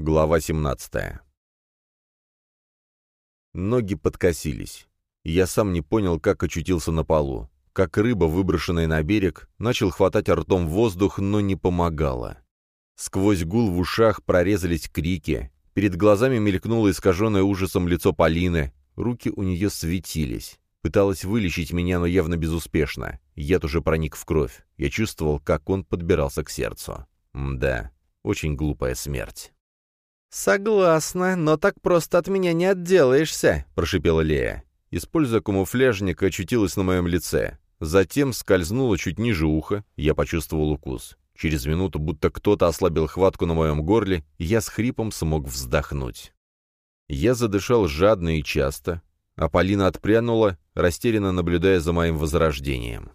Глава 17. Ноги подкосились. Я сам не понял, как очутился на полу. Как рыба, выброшенная на берег, начал хватать ртом воздух, но не помогало. Сквозь гул в ушах прорезались крики. Перед глазами мелькнуло искаженное ужасом лицо Полины. Руки у нее светились. Пыталась вылечить меня, но явно безуспешно. Яд уже проник в кровь. Я чувствовал, как он подбирался к сердцу. Да, очень глупая смерть. «Согласна, но так просто от меня не отделаешься», — прошипела Лея. Используя камуфляжник, очутилась на моем лице. Затем скользнула чуть ниже уха, я почувствовал укус. Через минуту, будто кто-то ослабил хватку на моем горле, и я с хрипом смог вздохнуть. Я задышал жадно и часто, а Полина отпрянула, растерянно наблюдая за моим возрождением.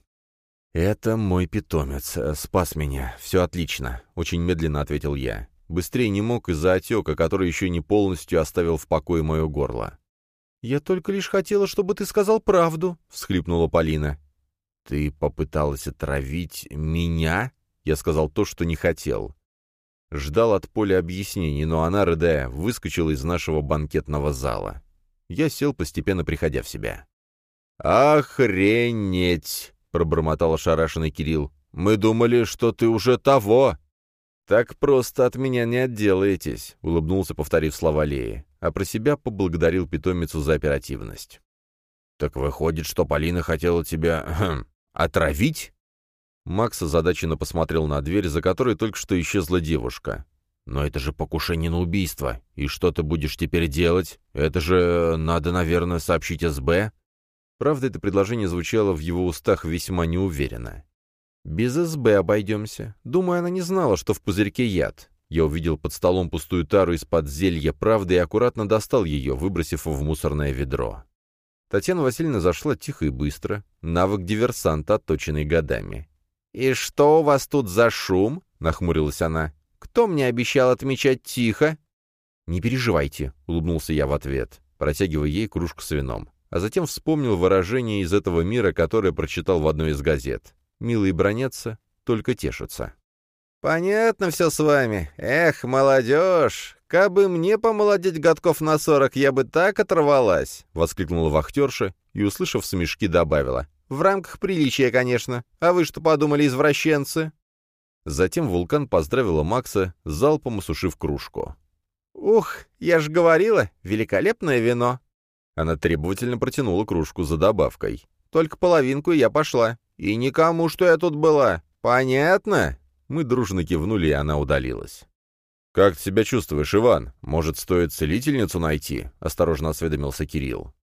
«Это мой питомец. Спас меня. Все отлично», — очень медленно ответил я. Быстрее не мог из-за отека, который еще не полностью оставил в покое мое горло. «Я только лишь хотела, чтобы ты сказал правду», — всхлипнула Полина. «Ты попыталась отравить меня?» Я сказал то, что не хотел. Ждал от Поля объяснений, но она, рыдая, выскочила из нашего банкетного зала. Я сел, постепенно приходя в себя. «Охренеть!» — пробормотал ошарашенный Кирилл. «Мы думали, что ты уже того!» «Так просто от меня не отделаетесь», — улыбнулся, повторив слова Леи, а про себя поблагодарил питомицу за оперативность. «Так выходит, что Полина хотела тебя... Хм, отравить?» Макс озадаченно посмотрел на дверь, за которой только что исчезла девушка. «Но это же покушение на убийство. И что ты будешь теперь делать? Это же надо, наверное, сообщить СБ?» Правда, это предложение звучало в его устах весьма неуверенно. «Без СБ обойдемся. Думаю, она не знала, что в пузырьке яд. Я увидел под столом пустую тару из-под зелья правды и аккуратно достал ее, выбросив в мусорное ведро. Татьяна Васильевна зашла тихо и быстро. Навык диверсанта, отточенный годами. «И что у вас тут за шум?» — нахмурилась она. «Кто мне обещал отмечать тихо?» «Не переживайте», — улыбнулся я в ответ, протягивая ей кружку с вином. А затем вспомнил выражение из этого мира, которое прочитал в одной из газет. Милые бронятся, только тешатся. «Понятно все с вами. Эх, молодежь! Кабы мне помолодеть годков на сорок, я бы так оторвалась!» — воскликнула вахтерша и, услышав смешки, добавила. «В рамках приличия, конечно. А вы что подумали, извращенцы?» Затем вулкан поздравила Макса, залпом осушив кружку. «Ух, я ж говорила, великолепное вино!» Она требовательно протянула кружку за добавкой. «Только половинку я пошла. И никому, что я тут была. Понятно?» Мы дружно кивнули, и она удалилась. «Как ты себя чувствуешь, Иван? Может, стоит целительницу найти?» — осторожно осведомился Кирилл.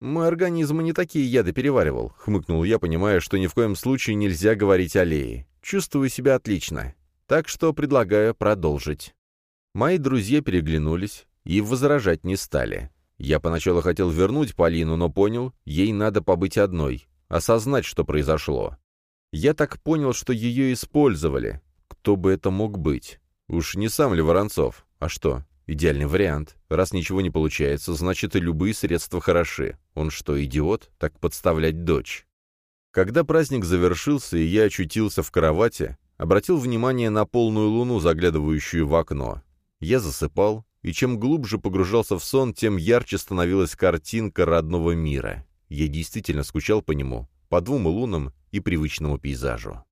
«Мой организм не такие яды переваривал», — хмыкнул я, понимая, что ни в коем случае нельзя говорить о Лее. «Чувствую себя отлично. Так что предлагаю продолжить». Мои друзья переглянулись и возражать не стали. Я поначалу хотел вернуть Полину, но понял, ей надо побыть одной, осознать, что произошло. Я так понял, что ее использовали. Кто бы это мог быть? Уж не сам ли Воронцов? А что? Идеальный вариант. Раз ничего не получается, значит и любые средства хороши. Он что, идиот? Так подставлять дочь. Когда праздник завершился и я очутился в кровати, обратил внимание на полную луну, заглядывающую в окно. Я засыпал, и чем глубже погружался в сон, тем ярче становилась картинка родного мира. Я действительно скучал по нему, по двум лунам и привычному пейзажу.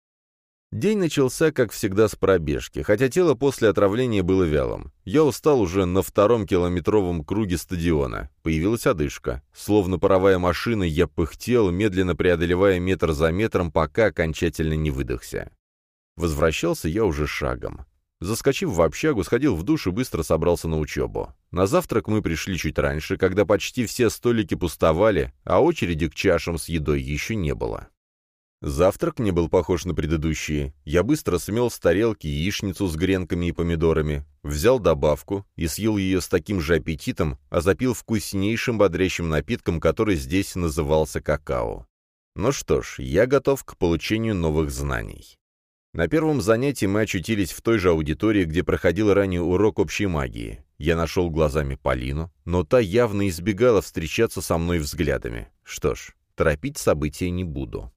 День начался, как всегда, с пробежки, хотя тело после отравления было вялым. Я устал уже на втором километровом круге стадиона. Появилась одышка. Словно паровая машина, я пыхтел, медленно преодолевая метр за метром, пока окончательно не выдохся. Возвращался я уже шагом. Заскочив в общагу, сходил в душ и быстро собрался на учебу. На завтрак мы пришли чуть раньше, когда почти все столики пустовали, а очереди к чашам с едой еще не было. Завтрак не был похож на предыдущие. Я быстро смел с тарелки яичницу с гренками и помидорами, взял добавку и съел ее с таким же аппетитом, а запил вкуснейшим бодрящим напитком, который здесь назывался какао. Ну что ж, я готов к получению новых знаний. На первом занятии мы очутились в той же аудитории, где проходил ранее урок общей магии. Я нашел глазами Полину, но та явно избегала встречаться со мной взглядами. Что ж, торопить события не буду.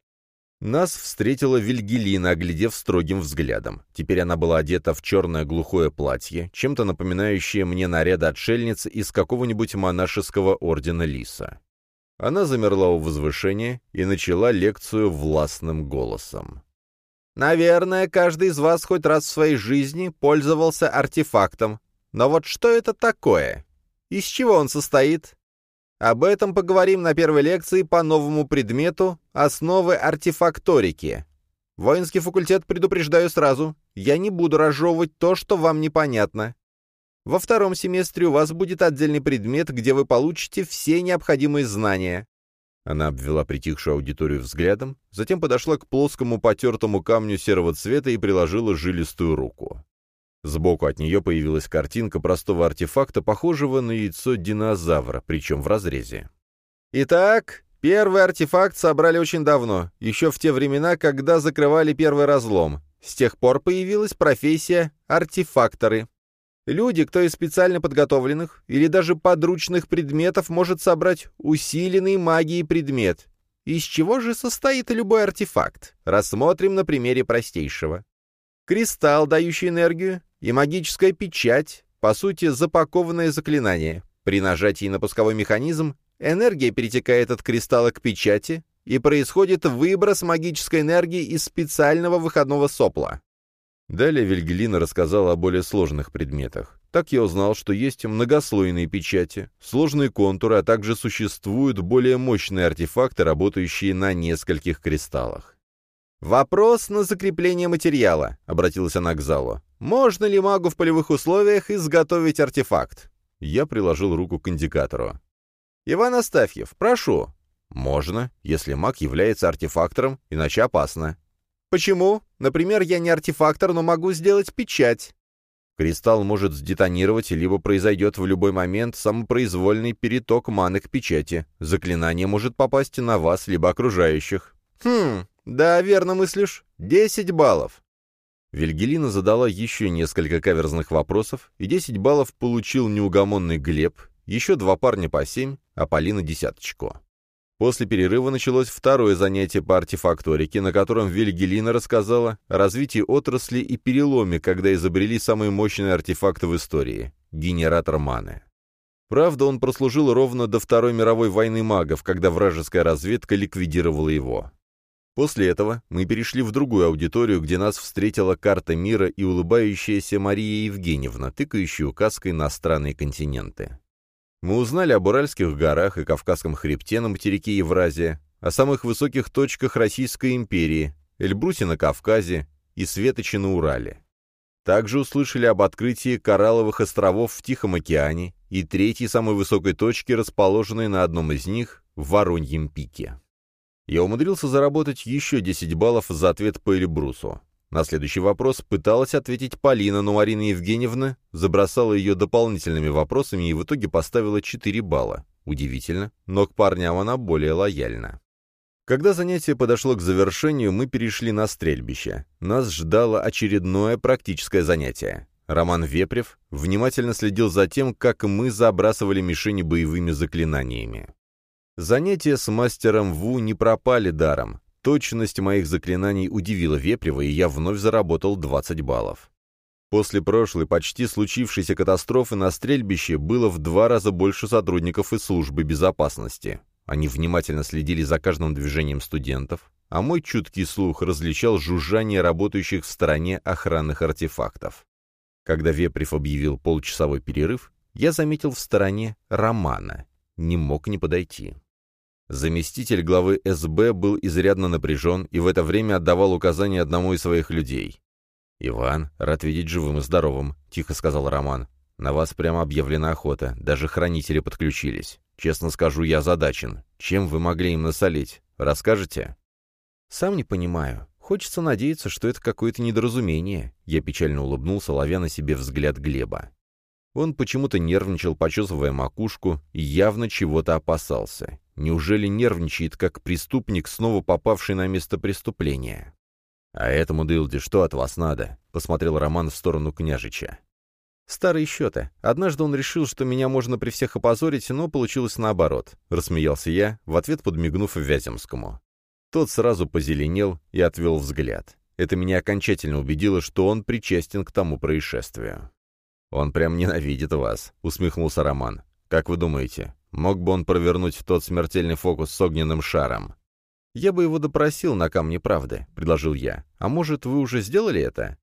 Нас встретила Вильгелина, оглядев строгим взглядом. Теперь она была одета в черное глухое платье, чем-то напоминающее мне наряд отшельницы из какого-нибудь монашеского ордена Лиса. Она замерла у возвышения и начала лекцию властным голосом. «Наверное, каждый из вас хоть раз в своей жизни пользовался артефактом. Но вот что это такое? Из чего он состоит? Об этом поговорим на первой лекции по новому предмету «Основы артефакторики». Воинский факультет предупреждаю сразу, я не буду разжевывать то, что вам непонятно. Во втором семестре у вас будет отдельный предмет, где вы получите все необходимые знания. Она обвела притихшую аудиторию взглядом, затем подошла к плоскому потертому камню серого цвета и приложила жилистую руку. Сбоку от нее появилась картинка простого артефакта, похожего на яйцо динозавра, причем в разрезе. Итак, первый артефакт собрали очень давно, еще в те времена, когда закрывали первый разлом. С тех пор появилась профессия артефакторы. Люди, кто из специально подготовленных или даже подручных предметов может собрать усиленный магией предмет. Из чего же состоит любой артефакт? Рассмотрим на примере простейшего. Кристалл, дающий энергию, и магическая печать, по сути, запакованное заклинание. При нажатии на пусковой механизм энергия перетекает от кристалла к печати, и происходит выброс магической энергии из специального выходного сопла. Далее Вильгелина рассказала о более сложных предметах. Так я узнал, что есть многослойные печати, сложные контуры, а также существуют более мощные артефакты, работающие на нескольких кристаллах. «Вопрос на закрепление материала», — обратилась она к залу. «Можно ли магу в полевых условиях изготовить артефакт?» Я приложил руку к индикатору. «Иван Астафьев, прошу». «Можно, если маг является артефактором, иначе опасно». «Почему? Например, я не артефактор, но могу сделать печать». Кристалл может сдетонировать, либо произойдет в любой момент самопроизвольный переток маны к печати. Заклинание может попасть на вас, либо окружающих. «Хм, да, верно мыслишь. Десять баллов». Вильгелина задала еще несколько каверзных вопросов, и 10 баллов получил неугомонный Глеб, еще два парня по 7, а Полина десяточку. После перерыва началось второе занятие по артефакторике, на котором Вильгелина рассказала о развитии отрасли и переломе, когда изобрели самый мощный артефакт в истории — генератор маны. Правда, он прослужил ровно до Второй мировой войны магов, когда вражеская разведка ликвидировала его. После этого мы перешли в другую аудиторию, где нас встретила карта мира и улыбающаяся Мария Евгеньевна, тыкающая указкой на странные континенты. Мы узнали об Уральских горах и Кавказском хребте на материке Евразия, о самых высоких точках Российской империи, Эльбрусе на Кавказе и Светоче на Урале. Также услышали об открытии коралловых островов в Тихом океане и третьей самой высокой точке, расположенной на одном из них, в Вороньем пике. Я умудрился заработать еще 10 баллов за ответ по Эльбрусу. На следующий вопрос пыталась ответить Полина, но Марина Евгеньевна забросала ее дополнительными вопросами и в итоге поставила 4 балла. Удивительно, но к парням она более лояльна. Когда занятие подошло к завершению, мы перешли на стрельбище. Нас ждало очередное практическое занятие. Роман Вепрев внимательно следил за тем, как мы забрасывали мишени боевыми заклинаниями. Занятия с мастером Ву не пропали даром. Точность моих заклинаний удивила Вепрева, и я вновь заработал 20 баллов. После прошлой почти случившейся катастрофы на стрельбище было в два раза больше сотрудников из службы безопасности. Они внимательно следили за каждым движением студентов, а мой чуткий слух различал жужжание работающих в стороне охранных артефактов. Когда Вепрев объявил полчасовой перерыв, я заметил в стороне Романа. Не мог не подойти. Заместитель главы СБ был изрядно напряжен и в это время отдавал указания одному из своих людей. «Иван, рад видеть живым и здоровым», — тихо сказал Роман. «На вас прямо объявлена охота, даже хранители подключились. Честно скажу, я задачен. Чем вы могли им насолить? Расскажете?» «Сам не понимаю. Хочется надеяться, что это какое-то недоразумение». Я печально улыбнулся, ловя на себе взгляд Глеба. Он почему-то нервничал, почесывая макушку, и явно чего-то опасался. Неужели нервничает, как преступник, снова попавший на место преступления? «А этому дылде что от вас надо?» — посмотрел Роман в сторону княжича. «Старые счеты. Однажды он решил, что меня можно при всех опозорить, но получилось наоборот», — рассмеялся я, в ответ подмигнув Вяземскому. Тот сразу позеленел и отвел взгляд. Это меня окончательно убедило, что он причастен к тому происшествию. «Он прям ненавидит вас», — усмехнулся Роман. «Как вы думаете, мог бы он провернуть тот смертельный фокус с огненным шаром?» «Я бы его допросил на камне правды», — предложил я. «А может, вы уже сделали это?»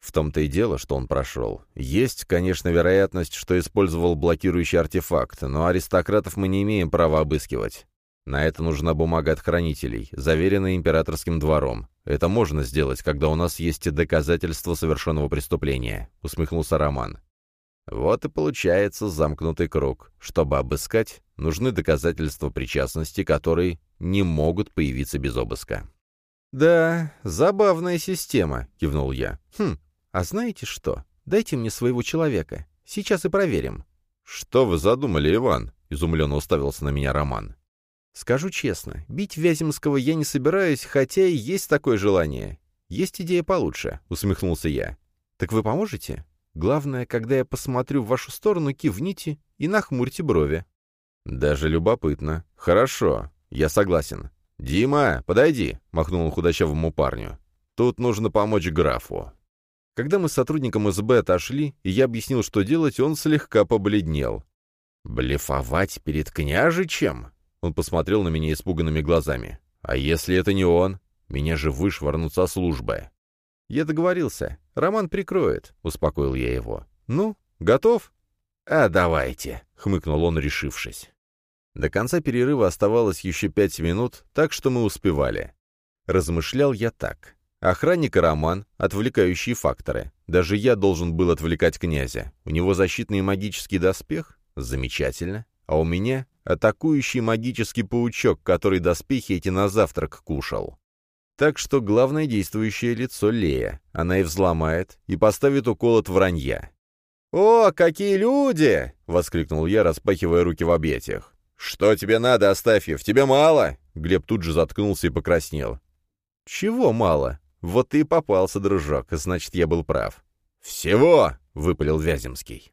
В том-то и дело, что он прошел. Есть, конечно, вероятность, что использовал блокирующий артефакт, но аристократов мы не имеем права обыскивать. На это нужна бумага от хранителей, заверенная императорским двором. Это можно сделать, когда у нас есть доказательства совершенного преступления», — усмехнулся Роман. Вот и получается замкнутый круг. Чтобы обыскать, нужны доказательства причастности, которые не могут появиться без обыска. «Да, забавная система», — кивнул я. «Хм, а знаете что? Дайте мне своего человека. Сейчас и проверим». «Что вы задумали, Иван?» — изумленно уставился на меня Роман. «Скажу честно, бить Вяземского я не собираюсь, хотя и есть такое желание. Есть идея получше», — усмехнулся я. «Так вы поможете?» Главное, когда я посмотрю в вашу сторону, кивните и нахмурьте брови». «Даже любопытно. Хорошо, я согласен. Дима, подойди», — махнул он худощавому парню. «Тут нужно помочь графу». Когда мы с сотрудником СБ отошли, и я объяснил, что делать, он слегка побледнел. «Блефовать перед княжичем?» Он посмотрел на меня испуганными глазами. «А если это не он? Меня же вышвырнут со службы». «Я договорился. Роман прикроет», — успокоил я его. «Ну, готов?» «А давайте», — хмыкнул он, решившись. До конца перерыва оставалось еще пять минут, так что мы успевали. Размышлял я так. Охранник и Роман — отвлекающие факторы. Даже я должен был отвлекать князя. У него защитный магический доспех? Замечательно. А у меня — атакующий магический паучок, который доспехи эти на завтрак кушал. Так что главное действующее лицо Лея. Она и взломает, и поставит укол от вранья. «О, какие люди!» — воскликнул я, распахивая руки в объятиях. «Что тебе надо, Астафьев? Тебе мало?» Глеб тут же заткнулся и покраснел. «Чего мало? Вот ты и попался, дружок, значит, я был прав». «Всего!» — выпалил Вяземский.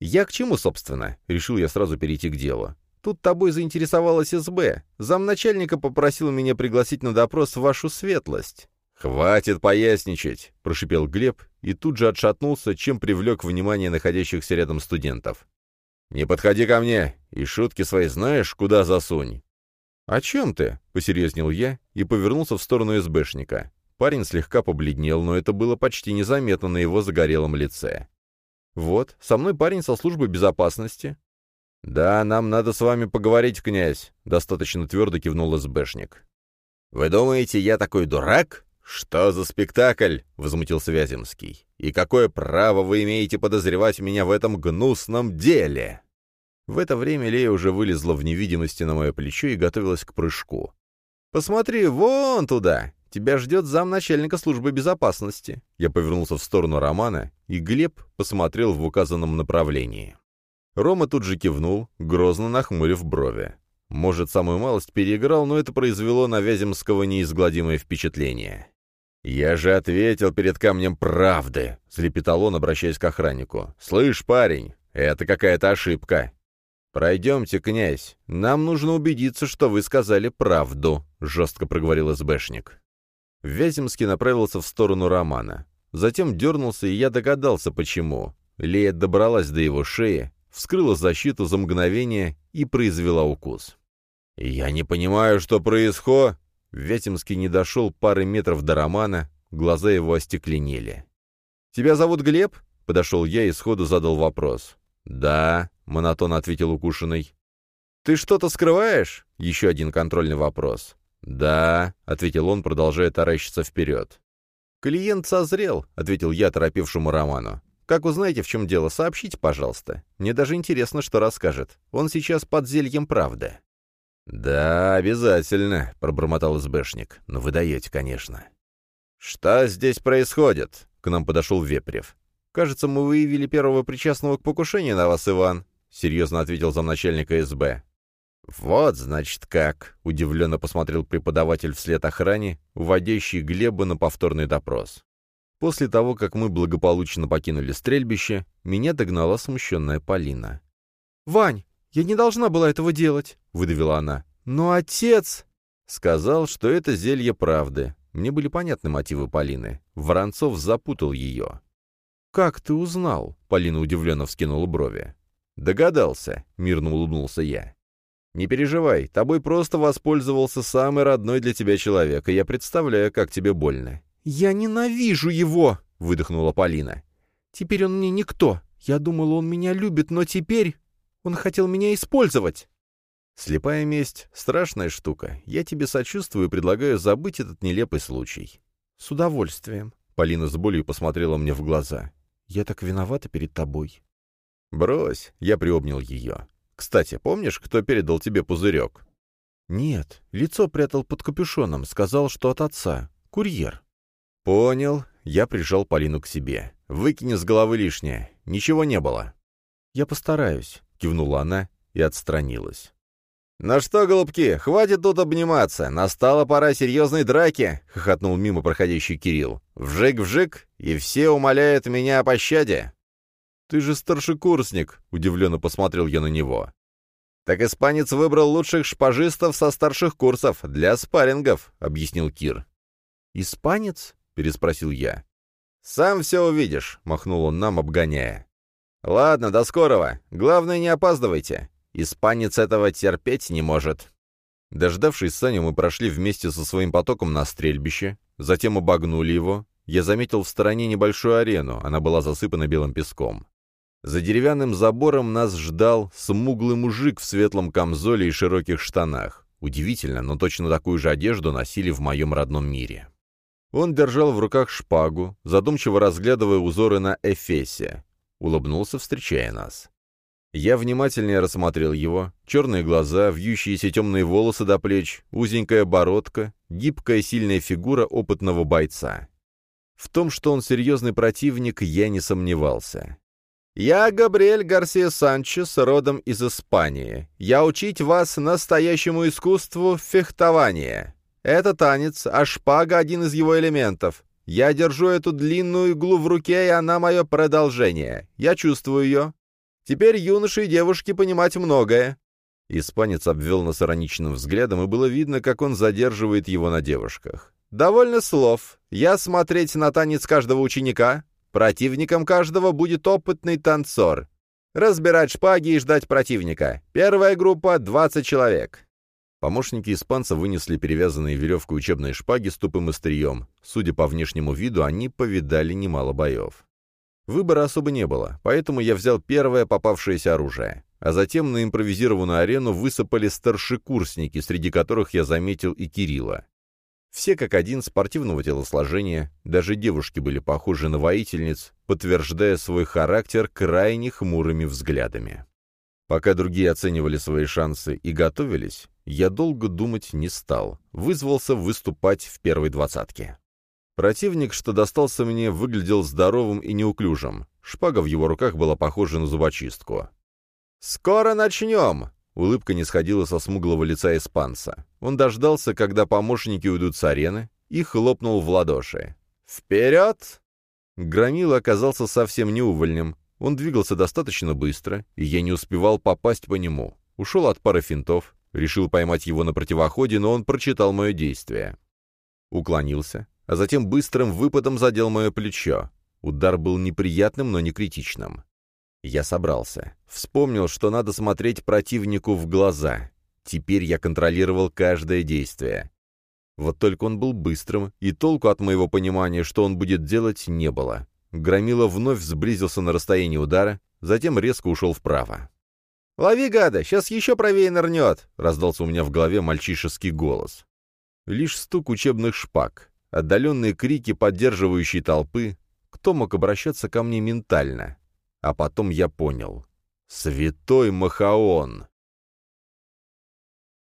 «Я к чему, собственно?» — решил я сразу перейти к делу. Тут тобой заинтересовалась СБ. Замначальника попросил меня пригласить на допрос вашу светлость». «Хватит поясничать», — прошипел Глеб и тут же отшатнулся, чем привлек внимание находящихся рядом студентов. «Не подходи ко мне, и шутки свои знаешь, куда засунь». «О чем ты?» — посерьезнел я и повернулся в сторону СБшника. Парень слегка побледнел, но это было почти незаметно на его загорелом лице. «Вот, со мной парень со службы безопасности. «Да, нам надо с вами поговорить, князь», — достаточно твердо кивнул СБшник. «Вы думаете, я такой дурак? Что за спектакль?» — возмутился Вяземский. «И какое право вы имеете подозревать меня в этом гнусном деле?» В это время Лея уже вылезла в невидимости на мое плечо и готовилась к прыжку. «Посмотри, вон туда! Тебя ждет замначальника службы безопасности!» Я повернулся в сторону Романа, и Глеб посмотрел в указанном направлении. Рома тут же кивнул, грозно нахмурив брови. Может, самую малость переиграл, но это произвело на Вяземского неизгладимое впечатление. «Я же ответил перед камнем правды», — залепетал он, обращаясь к охраннику. «Слышь, парень, это какая-то ошибка». «Пройдемте, князь. Нам нужно убедиться, что вы сказали правду», — жестко проговорил СБшник. Вяземский направился в сторону Романа. Затем дернулся, и я догадался, почему. Лея добралась до его шеи, вскрыла защиту за мгновение и произвела укус. «Я не понимаю, что происходит...» Вятимский не дошел пары метров до Романа, глаза его остекленели. «Тебя зовут Глеб?» — подошел я и сходу задал вопрос. «Да», — монотонно ответил укушенный. «Ты что-то скрываешь?» — еще один контрольный вопрос. «Да», — ответил он, продолжая таращиться вперед. «Клиент созрел», — ответил я торопившему Роману. Как узнаете, в чем дело, сообщите, пожалуйста. Мне даже интересно, что расскажет. Он сейчас под зельем правды». «Да, обязательно», — пробормотал СБшник. «Но вы даете, конечно». «Что здесь происходит?» — к нам подошел Вепрев. «Кажется, мы выявили первого причастного к покушению на вас, Иван», — серьезно ответил замначальника СБ. «Вот, значит, как!» — удивленно посмотрел преподаватель вслед охране, уводящий Глеба на повторный допрос. После того, как мы благополучно покинули стрельбище, меня догнала смущенная Полина. «Вань, я не должна была этого делать», — выдавила она. «Но отец...» Сказал, что это зелье правды. Мне были понятны мотивы Полины. Воронцов запутал ее. «Как ты узнал?» — Полина удивленно вскинула брови. «Догадался», — мирно улыбнулся я. «Не переживай, тобой просто воспользовался самый родной для тебя человек, и я представляю, как тебе больно». «Я ненавижу его!» — выдохнула Полина. «Теперь он мне никто. Я думала, он меня любит, но теперь он хотел меня использовать». «Слепая месть — страшная штука. Я тебе сочувствую и предлагаю забыть этот нелепый случай». «С удовольствием». Полина с болью посмотрела мне в глаза. «Я так виновата перед тобой». «Брось», — я приобнял ее. «Кстати, помнишь, кто передал тебе пузырек?» «Нет, лицо прятал под капюшоном, сказал, что от отца. Курьер». «Понял». Я прижал Полину к себе. «Выкини с головы лишнее. Ничего не было». «Я постараюсь», — кивнула она и отстранилась. «Ну что, голубки, хватит тут обниматься. Настала пора серьезной драки», — хохотнул мимо проходящий Кирилл. «Вжик-вжик, и все умоляют меня о пощаде». «Ты же старшекурсник», — удивленно посмотрел я на него. «Так испанец выбрал лучших шпажистов со старших курсов для спаррингов», — объяснил Кир. «Испанец?» — переспросил я. «Сам все увидишь», — махнул он нам, обгоняя. «Ладно, до скорого. Главное, не опаздывайте. Испанец этого терпеть не может». Дождавшись Саню, мы прошли вместе со своим потоком на стрельбище, затем обогнули его. Я заметил в стороне небольшую арену, она была засыпана белым песком. За деревянным забором нас ждал смуглый мужик в светлом камзоле и широких штанах. Удивительно, но точно такую же одежду носили в моем родном мире. Он держал в руках шпагу, задумчиво разглядывая узоры на эфесе. Улыбнулся, встречая нас. Я внимательнее рассмотрел его. Черные глаза, вьющиеся темные волосы до плеч, узенькая бородка, гибкая сильная фигура опытного бойца. В том, что он серьезный противник, я не сомневался. «Я Габриэль Гарсия Санчес, родом из Испании. Я учить вас настоящему искусству фехтования. Это танец, а шпага — один из его элементов. Я держу эту длинную иглу в руке, и она мое продолжение. Я чувствую ее. Теперь юноши и девушки понимать многое». Испанец обвел нас ироничным взглядом, и было видно, как он задерживает его на девушках. «Довольно слов. Я смотреть на танец каждого ученика. Противником каждого будет опытный танцор. Разбирать шпаги и ждать противника. Первая группа — 20 человек. Помощники испанца вынесли перевязанные веревкой учебные шпаги с тупым острием. Судя по внешнему виду, они повидали немало боев. Выбора особо не было, поэтому я взял первое попавшееся оружие. А затем на импровизированную арену высыпали старшекурсники, среди которых я заметил и Кирилла. Все как один спортивного телосложения, даже девушки были похожи на воительниц, подтверждая свой характер крайне хмурыми взглядами. Пока другие оценивали свои шансы и готовились, я долго думать не стал, вызвался выступать в первой двадцатке. Противник, что достался мне, выглядел здоровым и неуклюжим. Шпага в его руках была похожа на зубочистку. «Скоро начнем!» Улыбка не сходила со смуглого лица испанца. Он дождался, когда помощники уйдут с арены, и хлопнул в ладоши. «Вперед!» Громила оказался совсем неувольнем. Он двигался достаточно быстро, и я не успевал попасть по нему. Ушел от пары финтов, решил поймать его на противоходе, но он прочитал мое действие. Уклонился, а затем быстрым выпадом задел мое плечо. Удар был неприятным, но не критичным. Я собрался. Вспомнил, что надо смотреть противнику в глаза. Теперь я контролировал каждое действие. Вот только он был быстрым, и толку от моего понимания, что он будет делать, не было. Громила вновь сблизился на расстоянии удара, затем резко ушел вправо. «Лови, гада, сейчас еще правее нырнет!» — раздался у меня в голове мальчишеский голос. Лишь стук учебных шпаг, отдаленные крики поддерживающей толпы. Кто мог обращаться ко мне ментально? А потом я понял. Святой Махаон!